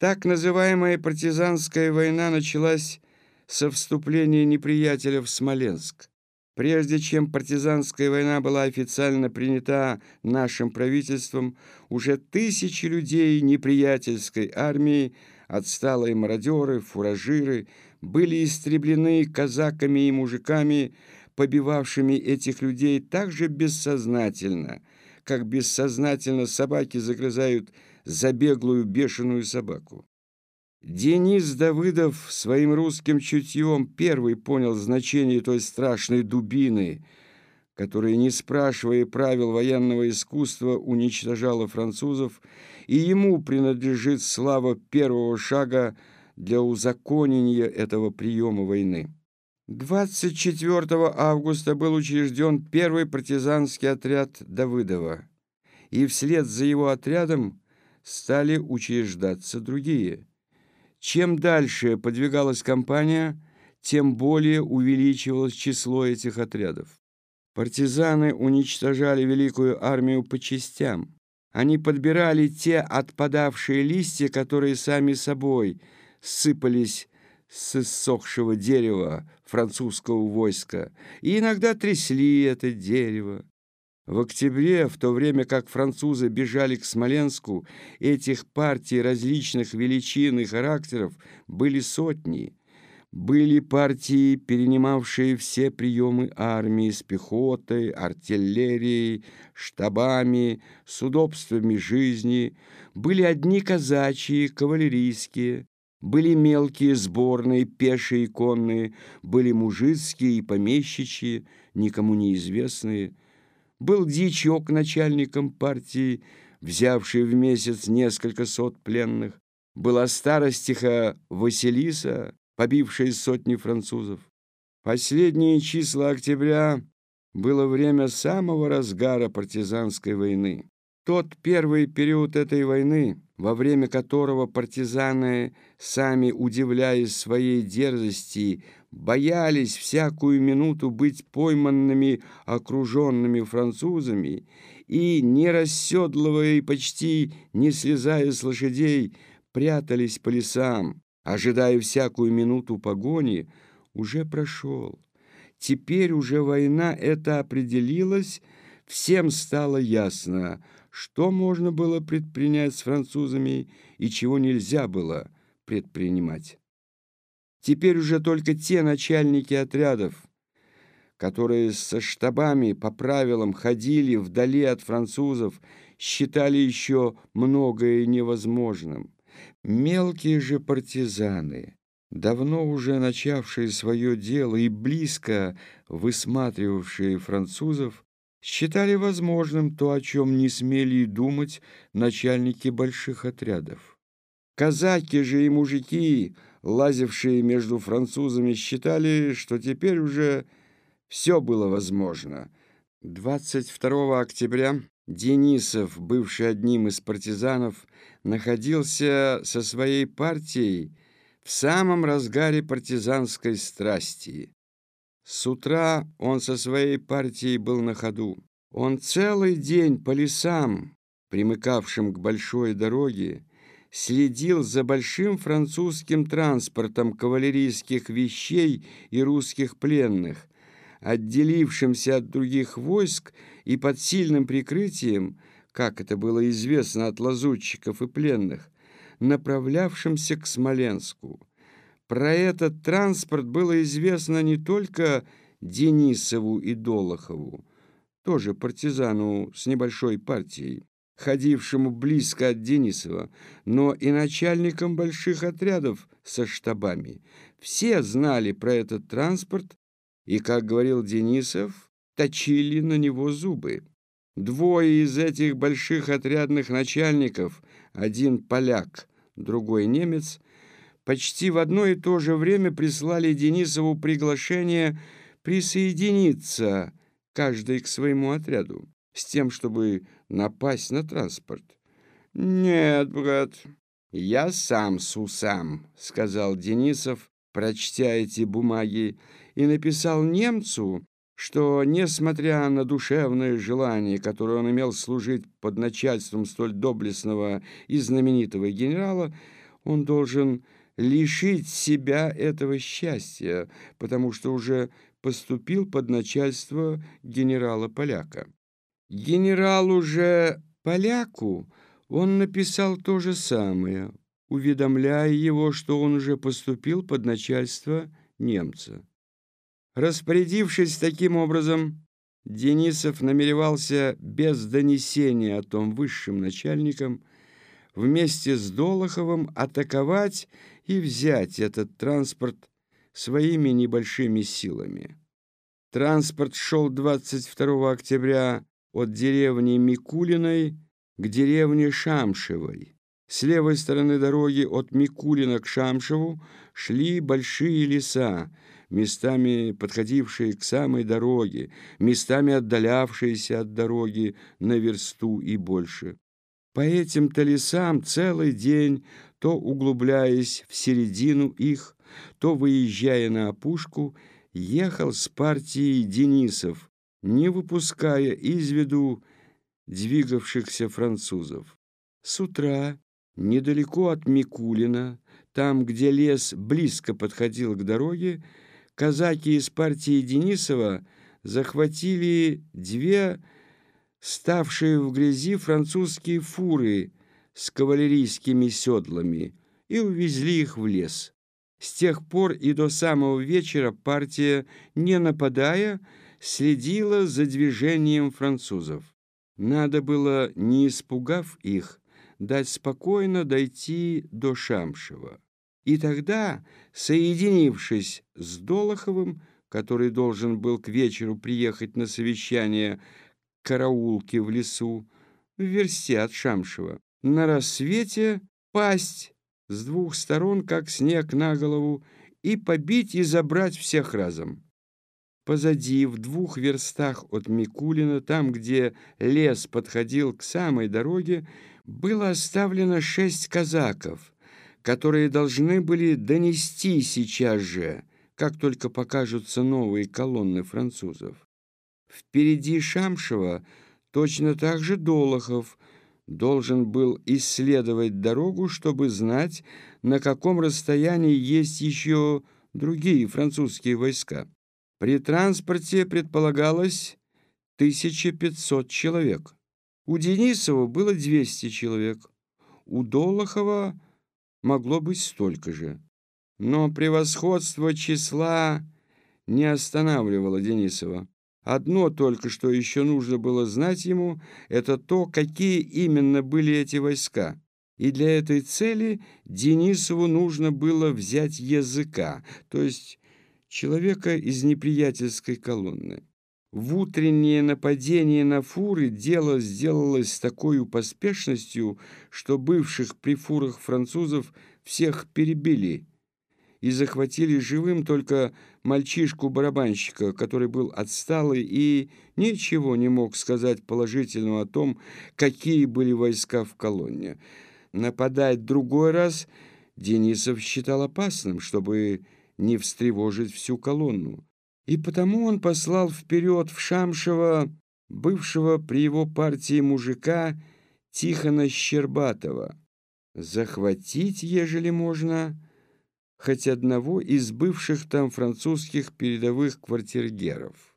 Так называемая партизанская война началась со вступления неприятеля в Смоленск. Прежде чем партизанская война была официально принята нашим правительством, уже тысячи людей неприятельской армии, отсталые мародеры, фуражиры, были истреблены казаками и мужиками, побивавшими этих людей так же бессознательно, как бессознательно собаки загрызают забеглую бешеную собаку. Денис Давыдов своим русским чутьем первый понял значение той страшной дубины, которая, не спрашивая правил военного искусства, уничтожала французов, и ему принадлежит слава первого шага для узаконения этого приема войны. 24 августа был учрежден первый партизанский отряд Давыдова, и вслед за его отрядом стали учреждаться другие – чем дальше подвигалась кампания, тем более увеличивалось число этих отрядов. Партизаны уничтожали великую армию по частям. Они подбирали те отпадавшие листья, которые сами собой сыпались с иссохшего дерева французского войска, и иногда трясли это дерево. В октябре, в то время как французы бежали к Смоленску, этих партий различных величин и характеров были сотни. Были партии, перенимавшие все приемы армии с пехотой, артиллерией, штабами, с удобствами жизни. Были одни казачьи, кавалерийские, были мелкие сборные, пешие и конные, были мужицкие и помещичьи, никому неизвестные – был дичок начальником партии, взявший в месяц несколько сот пленных. Была старостиха Василиса, побившая сотни французов. Последние числа октября было время самого разгара партизанской войны. Тот первый период этой войны, во время которого партизаны, сами удивляясь своей дерзости, боялись всякую минуту быть пойманными окруженными французами и, не расседлывая и почти не слезая с лошадей, прятались по лесам, ожидая всякую минуту погони, уже прошел. Теперь уже война эта определилась, всем стало ясно, что можно было предпринять с французами и чего нельзя было предпринимать. Теперь уже только те начальники отрядов, которые со штабами по правилам ходили вдали от французов, считали еще многое невозможным. Мелкие же партизаны, давно уже начавшие свое дело и близко высматривавшие французов, считали возможным то, о чем не смели и думать начальники больших отрядов. Казаки же и мужики – лазившие между французами, считали, что теперь уже все было возможно. 22 октября Денисов, бывший одним из партизанов, находился со своей партией в самом разгаре партизанской страсти. С утра он со своей партией был на ходу. Он целый день по лесам, примыкавшим к большой дороге, следил за большим французским транспортом кавалерийских вещей и русских пленных, отделившимся от других войск и под сильным прикрытием, как это было известно от лазутчиков и пленных, направлявшимся к Смоленску. Про этот транспорт было известно не только Денисову и Долохову, тоже партизану с небольшой партией, ходившему близко от Денисова, но и начальникам больших отрядов со штабами. Все знали про этот транспорт и, как говорил Денисов, точили на него зубы. Двое из этих больших отрядных начальников, один поляк, другой немец, почти в одно и то же время прислали Денисову приглашение присоединиться каждый к своему отряду с тем, чтобы напасть на транспорт. «Нет, брат, я сам сусам», — сказал Денисов, прочтя эти бумаги, и написал немцу, что, несмотря на душевное желание, которое он имел служить под начальством столь доблестного и знаменитого генерала, он должен лишить себя этого счастья, потому что уже поступил под начальство генерала-поляка. Генералу же поляку он написал то же самое, уведомляя его, что он уже поступил под начальство немца. Распорядившись таким образом, Денисов намеревался без донесения о том высшим начальникам вместе с Долоховым атаковать и взять этот транспорт своими небольшими силами. Транспорт шел 22 октября от деревни Микулиной к деревне Шамшевой. С левой стороны дороги от Микулина к Шамшеву шли большие леса, местами подходившие к самой дороге, местами отдалявшиеся от дороги на версту и больше. По этим-то лесам целый день, то углубляясь в середину их, то выезжая на опушку, ехал с партией Денисов, не выпуская из виду двигавшихся французов. С утра, недалеко от Микулина, там, где лес близко подходил к дороге, казаки из партии Денисова захватили две ставшие в грязи французские фуры с кавалерийскими седлами и увезли их в лес. С тех пор и до самого вечера партия, не нападая, следила за движением французов. Надо было, не испугав их, дать спокойно дойти до Шамшева. И тогда, соединившись с Долоховым, который должен был к вечеру приехать на совещание караулки в лесу, в версте от Шамшева, на рассвете пасть с двух сторон, как снег на голову, и побить и забрать всех разом. Позади, в двух верстах от Микулина, там, где лес подходил к самой дороге, было оставлено шесть казаков, которые должны были донести сейчас же, как только покажутся новые колонны французов. Впереди Шамшева точно так же Долохов – должен был исследовать дорогу, чтобы знать, на каком расстоянии есть еще другие французские войска. При транспорте предполагалось 1500 человек. У Денисова было 200 человек. У Долохова могло быть столько же. Но превосходство числа не останавливало Денисова. Одно только, что еще нужно было знать ему, это то, какие именно были эти войска. И для этой цели Денисову нужно было взять языка, то есть человека из неприятельской колонны. В утреннее нападение на фуры дело сделалось с такой поспешностью, что бывших при фурах французов всех перебили и захватили живым только мальчишку-барабанщика, который был отсталый и ничего не мог сказать положительного о том, какие были войска в колонне. Нападать другой раз Денисов считал опасным, чтобы не встревожить всю колонну. И потому он послал вперед в Шамшева, бывшего при его партии мужика Тихона Щербатова, захватить, ежели можно, хоть одного из бывших там французских передовых квартиргеров.